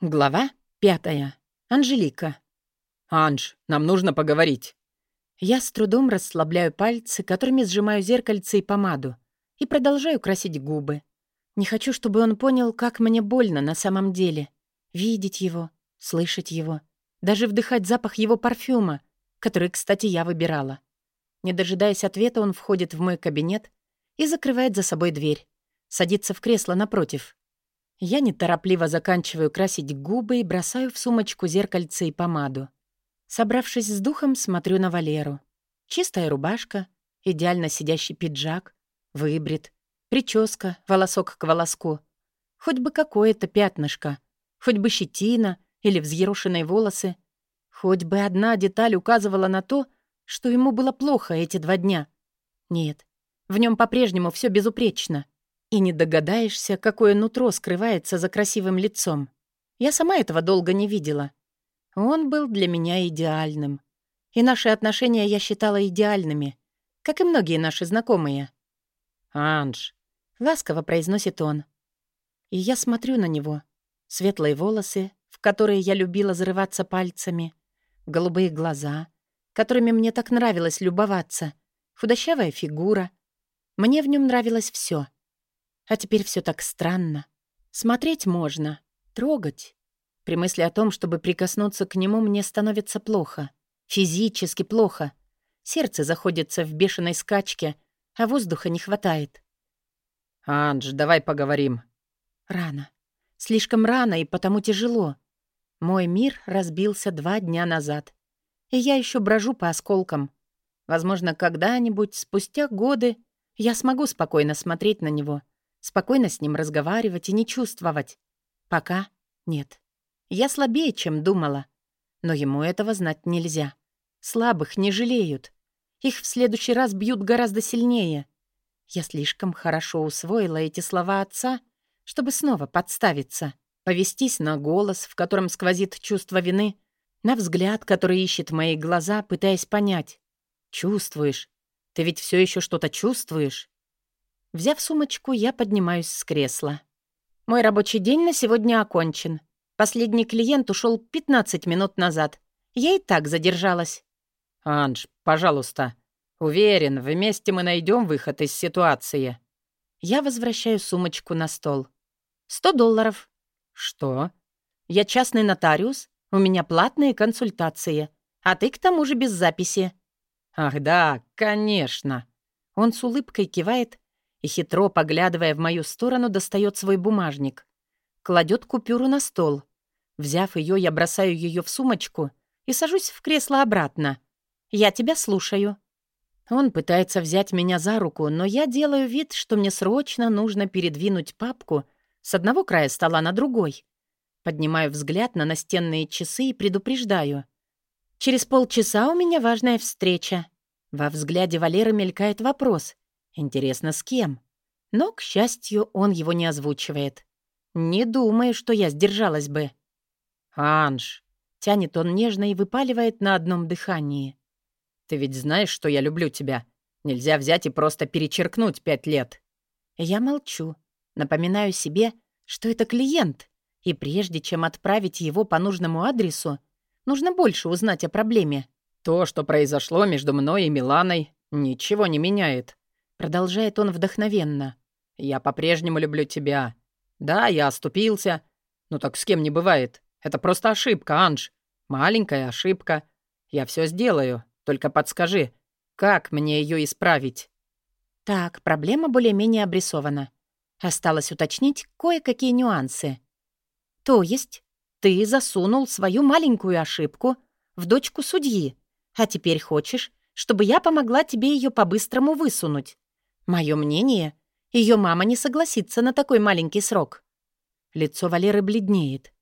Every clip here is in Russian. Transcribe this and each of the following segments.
Глава пятая. Анжелика. «Анж, нам нужно поговорить». Я с трудом расслабляю пальцы, которыми сжимаю зеркальце и помаду, и продолжаю красить губы. Не хочу, чтобы он понял, как мне больно на самом деле. Видеть его, слышать его, даже вдыхать запах его парфюма, который, кстати, я выбирала. Не дожидаясь ответа, он входит в мой кабинет и закрывает за собой дверь. Садится в кресло напротив. Я неторопливо заканчиваю красить губы и бросаю в сумочку зеркальце и помаду. Собравшись с духом, смотрю на Валеру. Чистая рубашка, идеально сидящий пиджак, выбрит, прическа, волосок к волоску. Хоть бы какое-то пятнышко, хоть бы щетина или взъерошенные волосы. Хоть бы одна деталь указывала на то, что ему было плохо эти два дня. Нет, в нем по-прежнему все безупречно. И не догадаешься, какое нутро скрывается за красивым лицом. Я сама этого долго не видела. Он был для меня идеальным. И наши отношения я считала идеальными, как и многие наши знакомые. «Анж», — ласково произносит он. И я смотрю на него. Светлые волосы, в которые я любила зарываться пальцами, голубые глаза, которыми мне так нравилось любоваться, худощавая фигура. Мне в нем нравилось все. А теперь все так странно. Смотреть можно, трогать. При мысли о том, чтобы прикоснуться к нему, мне становится плохо. Физически плохо. Сердце заходится в бешеной скачке, а воздуха не хватает. «Анж, давай поговорим». Рано. Слишком рано и потому тяжело. Мой мир разбился два дня назад. И я еще брожу по осколкам. Возможно, когда-нибудь, спустя годы, я смогу спокойно смотреть на него — спокойно с ним разговаривать и не чувствовать. Пока нет. Я слабее, чем думала. Но ему этого знать нельзя. Слабых не жалеют. Их в следующий раз бьют гораздо сильнее. Я слишком хорошо усвоила эти слова отца, чтобы снова подставиться, повестись на голос, в котором сквозит чувство вины, на взгляд, который ищет мои глаза, пытаясь понять. Чувствуешь? Ты ведь все еще что-то чувствуешь? Взяв сумочку, я поднимаюсь с кресла. Мой рабочий день на сегодня окончен. Последний клиент ушел 15 минут назад. Я и так задержалась. «Анж, пожалуйста. Уверен, вместе мы найдем выход из ситуации». Я возвращаю сумочку на стол. «Сто долларов». «Что?» «Я частный нотариус. У меня платные консультации. А ты к тому же без записи». «Ах да, конечно». Он с улыбкой кивает и, хитро поглядывая в мою сторону, достает свой бумажник. Кладет купюру на стол. Взяв ее, я бросаю ее в сумочку и сажусь в кресло обратно. «Я тебя слушаю». Он пытается взять меня за руку, но я делаю вид, что мне срочно нужно передвинуть папку с одного края стола на другой. Поднимаю взгляд на настенные часы и предупреждаю. «Через полчаса у меня важная встреча». Во взгляде Валеры мелькает вопрос. Интересно, с кем? Но, к счастью, он его не озвучивает. Не думаю, что я сдержалась бы. «Анж!» — тянет он нежно и выпаливает на одном дыхании. «Ты ведь знаешь, что я люблю тебя. Нельзя взять и просто перечеркнуть пять лет». Я молчу. Напоминаю себе, что это клиент, и прежде чем отправить его по нужному адресу, нужно больше узнать о проблеме. «То, что произошло между мной и Миланой, ничего не меняет. Продолжает он вдохновенно. «Я по-прежнему люблю тебя. Да, я оступился. Ну так с кем не бывает. Это просто ошибка, Анж. Маленькая ошибка. Я все сделаю. Только подскажи, как мне ее исправить?» Так, проблема более-менее обрисована. Осталось уточнить кое-какие нюансы. То есть ты засунул свою маленькую ошибку в дочку судьи, а теперь хочешь, чтобы я помогла тебе ее по-быстрому высунуть. Мое мнение, ее мама не согласится на такой маленький срок. Лицо Валеры бледнеет.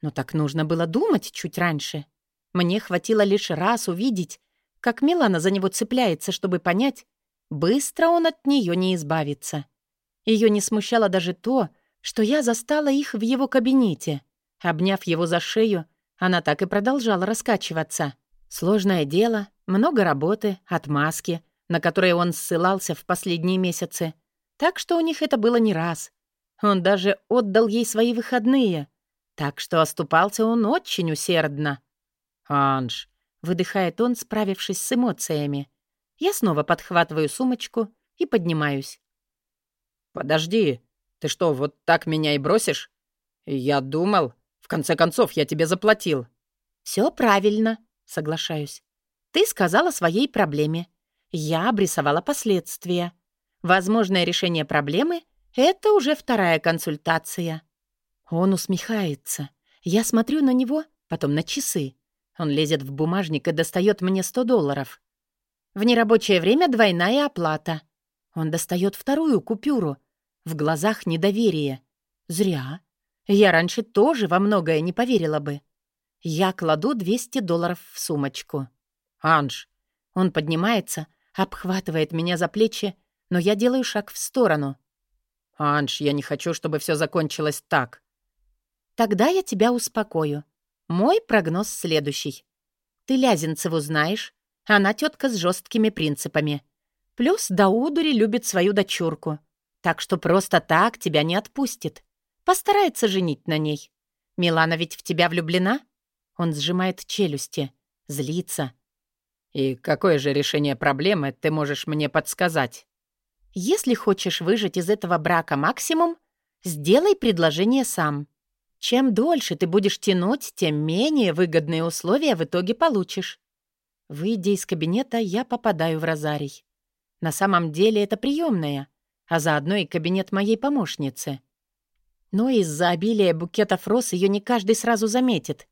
Но так нужно было думать чуть раньше. Мне хватило лишь раз увидеть, как Милана за него цепляется, чтобы понять, быстро он от нее не избавится. Ее не смущало даже то, что я застала их в его кабинете. Обняв его за шею, она так и продолжала раскачиваться. Сложное дело, много работы, отмазки, на которые он ссылался в последние месяцы. Так что у них это было не раз. Он даже отдал ей свои выходные. Так что оступался он очень усердно. «Анж», — выдыхает он, справившись с эмоциями. Я снова подхватываю сумочку и поднимаюсь. «Подожди, ты что, вот так меня и бросишь? Я думал, в конце концов, я тебе заплатил». Все правильно», — соглашаюсь. «Ты сказала о своей проблеме. Я обрисовала последствия. Возможное решение проблемы — это уже вторая консультация». Он усмехается. Я смотрю на него, потом на часы. Он лезет в бумажник и достает мне 100 долларов. В нерабочее время двойная оплата. Он достает вторую купюру. В глазах недоверие. Зря. Я раньше тоже во многое не поверила бы. Я кладу 200 долларов в сумочку. «Анж». Он поднимается, обхватывает меня за плечи, но я делаю шаг в сторону. «Анж, я не хочу, чтобы все закончилось так». Тогда я тебя успокою. Мой прогноз следующий. Ты Лязенцеву знаешь, она тетка с жесткими принципами. Плюс Даудури любит свою дочурку. Так что просто так тебя не отпустит. Постарается женить на ней. Милана ведь в тебя влюблена? Он сжимает челюсти, злится. «И какое же решение проблемы ты можешь мне подсказать?» «Если хочешь выжать из этого брака максимум, сделай предложение сам. Чем дольше ты будешь тянуть, тем менее выгодные условия в итоге получишь. Выйдя из кабинета, я попадаю в розарий. На самом деле это приемная, а заодно и кабинет моей помощницы. Но из-за обилия букетов роз ее не каждый сразу заметит.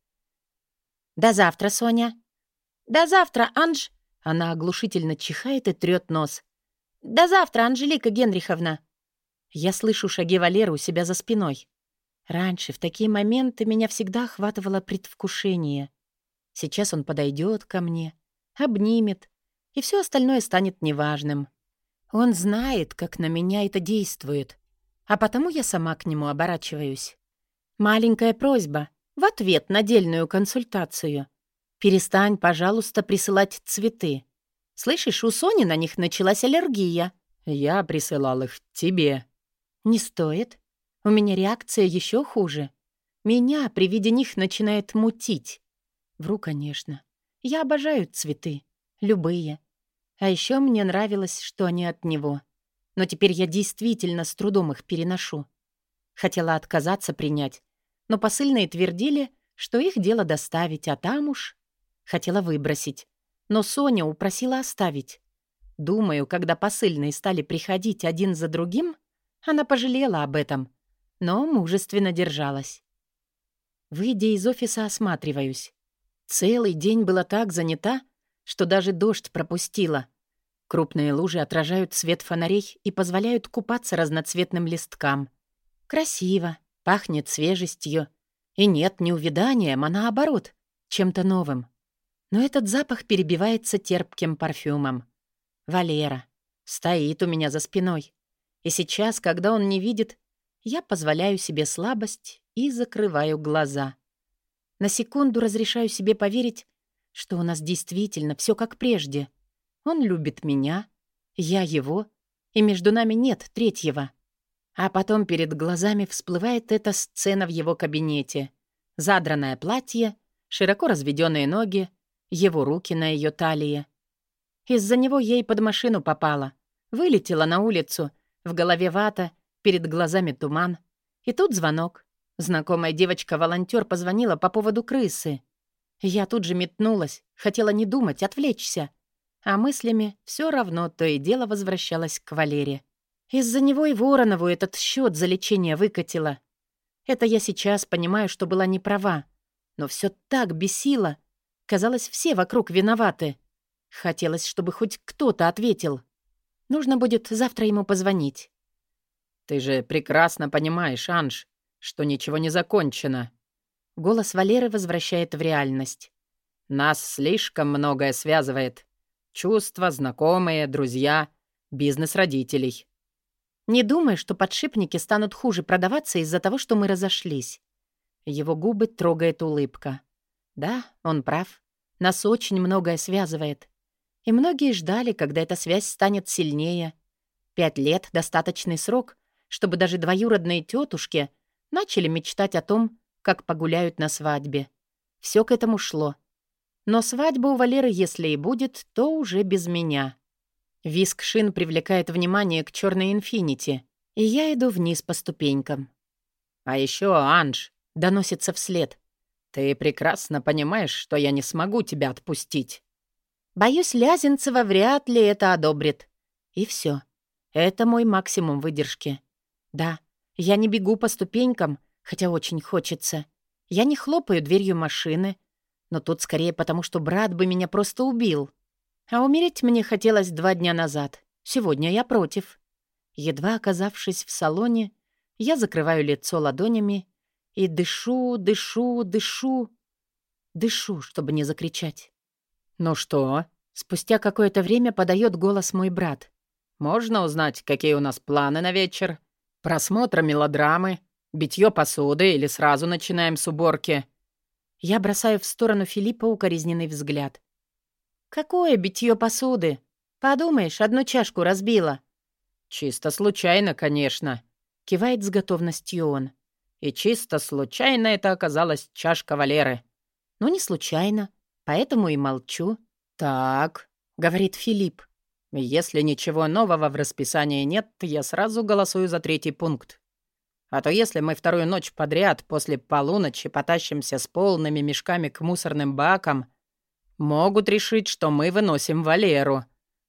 «До завтра, Соня». «До завтра, Анж...» Она оглушительно чихает и трёт нос. «До завтра, Анжелика Генриховна». Я слышу шаги Валеры у себя за спиной. Раньше в такие моменты меня всегда охватывало предвкушение. Сейчас он подойдет ко мне, обнимет, и все остальное станет неважным. Он знает, как на меня это действует, а потому я сама к нему оборачиваюсь. Маленькая просьба в ответ на дельную консультацию. Перестань, пожалуйста, присылать цветы. Слышишь, у Сони на них началась аллергия. Я присылал их тебе. Не стоит. У меня реакция еще хуже. Меня при виде них начинает мутить. Вру, конечно. Я обожаю цветы. Любые. А еще мне нравилось, что они от него. Но теперь я действительно с трудом их переношу. Хотела отказаться принять, но посыльные твердили, что их дело доставить, а там уж... Хотела выбросить, но Соня упросила оставить. Думаю, когда посыльные стали приходить один за другим, она пожалела об этом но мужественно держалась. Выйдя из офиса, осматриваюсь. Целый день была так занята, что даже дождь пропустила. Крупные лужи отражают свет фонарей и позволяют купаться разноцветным листкам. Красиво, пахнет свежестью. И нет не увяданием, а наоборот, чем-то новым. Но этот запах перебивается терпким парфюмом. Валера стоит у меня за спиной. И сейчас, когда он не видит, я позволяю себе слабость и закрываю глаза. На секунду разрешаю себе поверить, что у нас действительно все как прежде. Он любит меня, я его, и между нами нет третьего. А потом перед глазами всплывает эта сцена в его кабинете. Задранное платье, широко разведенные ноги, его руки на ее талии. Из-за него ей под машину попала. Вылетела на улицу, в голове вата — Перед глазами туман. И тут звонок. Знакомая девочка-волонтер позвонила по поводу крысы. Я тут же метнулась, хотела не думать, отвлечься. А мыслями все равно то и дело возвращалась к Валере. Из-за него и Воронову этот счет за лечение выкатила. Это я сейчас понимаю, что была не права. Но все так бесило. Казалось, все вокруг виноваты. Хотелось, чтобы хоть кто-то ответил. Нужно будет завтра ему позвонить. «Ты же прекрасно понимаешь, Анж, что ничего не закончено». Голос Валеры возвращает в реальность. «Нас слишком многое связывает. Чувства, знакомые, друзья, бизнес родителей». «Не думай, что подшипники станут хуже продаваться из-за того, что мы разошлись». Его губы трогает улыбка. «Да, он прав. Нас очень многое связывает. И многие ждали, когда эта связь станет сильнее. Пять лет — достаточный срок, чтобы даже двоюродные тетушки начали мечтать о том, как погуляют на свадьбе. Все к этому шло. Но свадьба у Валеры, если и будет, то уже без меня. Виск шин привлекает внимание к черной инфинити, и я иду вниз по ступенькам. «А еще, Анж», — доносится вслед. «Ты прекрасно понимаешь, что я не смогу тебя отпустить». Боюсь, Лязенцева вряд ли это одобрит. И все. Это мой максимум выдержки. Да, я не бегу по ступенькам, хотя очень хочется. Я не хлопаю дверью машины, но тут скорее потому, что брат бы меня просто убил. А умереть мне хотелось два дня назад. Сегодня я против. Едва оказавшись в салоне, я закрываю лицо ладонями и дышу, дышу, дышу. Дышу, чтобы не закричать. «Ну что?» Спустя какое-то время подает голос мой брат. «Можно узнать, какие у нас планы на вечер? Просмотр мелодрамы? Битье посуды или сразу начинаем с уборки?» Я бросаю в сторону Филиппа укоризненный взгляд. «Какое битье посуды? Подумаешь, одну чашку разбила». «Чисто случайно, конечно», — кивает с готовностью он. «И чисто случайно это оказалась чашка Валеры». «Ну, не случайно, поэтому и молчу». «Так», — говорит Филипп, «если ничего нового в расписании нет, я сразу голосую за третий пункт. А то если мы вторую ночь подряд после полуночи потащимся с полными мешками к мусорным бакам, могут решить, что мы выносим Валеру.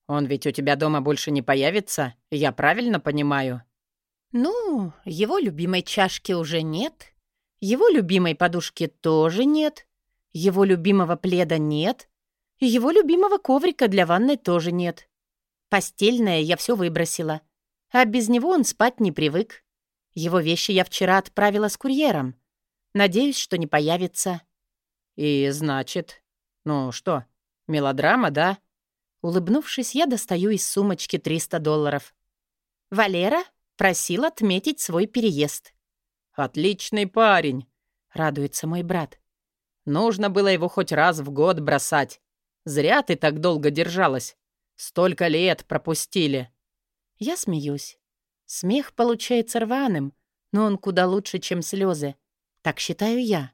Он ведь у тебя дома больше не появится, я правильно понимаю?» «Ну, его любимой чашки уже нет, его любимой подушки тоже нет, его любимого пледа нет, его любимого коврика для ванной тоже нет. Постельное я все выбросила. А без него он спать не привык. Его вещи я вчера отправила с курьером. Надеюсь, что не появится. И значит... Ну что, мелодрама, да? Улыбнувшись, я достаю из сумочки 300 долларов. Валера просил отметить свой переезд. «Отличный парень», — радуется мой брат. «Нужно было его хоть раз в год бросать. Зря ты так долго держалась. Столько лет пропустили». Я смеюсь. Смех получается рваным, но он куда лучше, чем слезы. Так считаю я.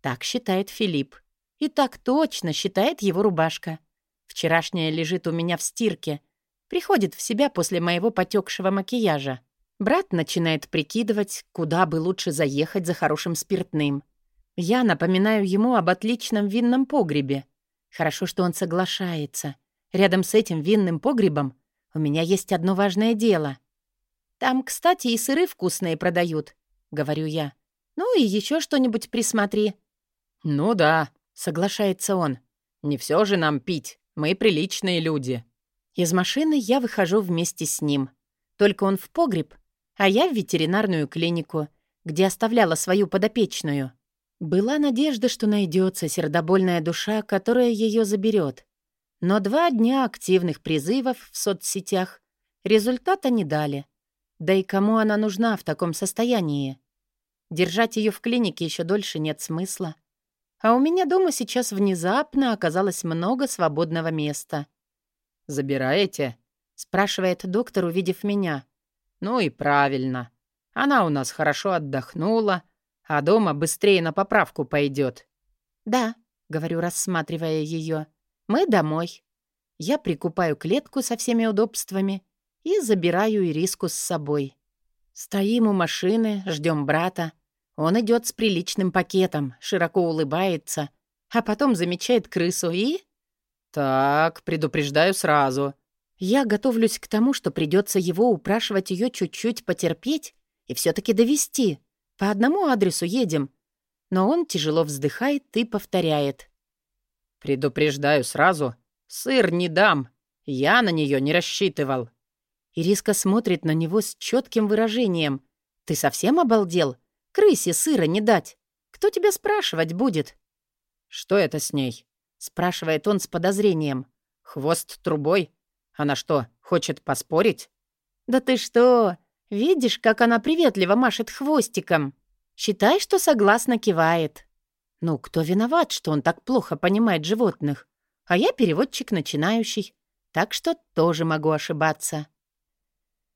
Так считает Филипп. И так точно считает его рубашка. Вчерашняя лежит у меня в стирке. Приходит в себя после моего потекшего макияжа. Брат начинает прикидывать, куда бы лучше заехать за хорошим спиртным. Я напоминаю ему об отличном винном погребе. Хорошо, что он соглашается. Рядом с этим винным погребом у меня есть одно важное дело. Там, кстати, и сыры вкусные продают, говорю я. Ну и еще что-нибудь присмотри. Ну да, соглашается он. Не все же нам пить. Мы приличные люди. Из машины я выхожу вместе с ним. Только он в погреб, а я в ветеринарную клинику, где оставляла свою подопечную. Была надежда, что найдется сердобольная душа, которая ее заберет. Но два дня активных призывов в соцсетях результата не дали. Да и кому она нужна в таком состоянии? Держать ее в клинике еще дольше нет смысла. А у меня дома сейчас внезапно оказалось много свободного места. «Забираете?» — спрашивает доктор, увидев меня. «Ну и правильно. Она у нас хорошо отдохнула, а дома быстрее на поправку пойдет. «Да», — говорю, рассматривая ее, — «мы домой». Я прикупаю клетку со всеми удобствами и забираю Ириску с собой. Стоим у машины, ждем брата. Он идет с приличным пакетом, широко улыбается, а потом замечает крысу и... «Так, предупреждаю сразу». Я готовлюсь к тому, что придется его упрашивать ее чуть-чуть потерпеть и все таки довести. По одному адресу едем. Но он тяжело вздыхает и повторяет. «Предупреждаю сразу. Сыр не дам. Я на нее не рассчитывал». Ириска смотрит на него с четким выражением. «Ты совсем обалдел? Крысе сыра не дать. Кто тебя спрашивать будет?» «Что это с ней?» — спрашивает он с подозрением. «Хвост трубой? Она что, хочет поспорить?» «Да ты что? Видишь, как она приветливо машет хвостиком? Считай, что согласно кивает. Ну, кто виноват, что он так плохо понимает животных? А я переводчик начинающий, так что тоже могу ошибаться.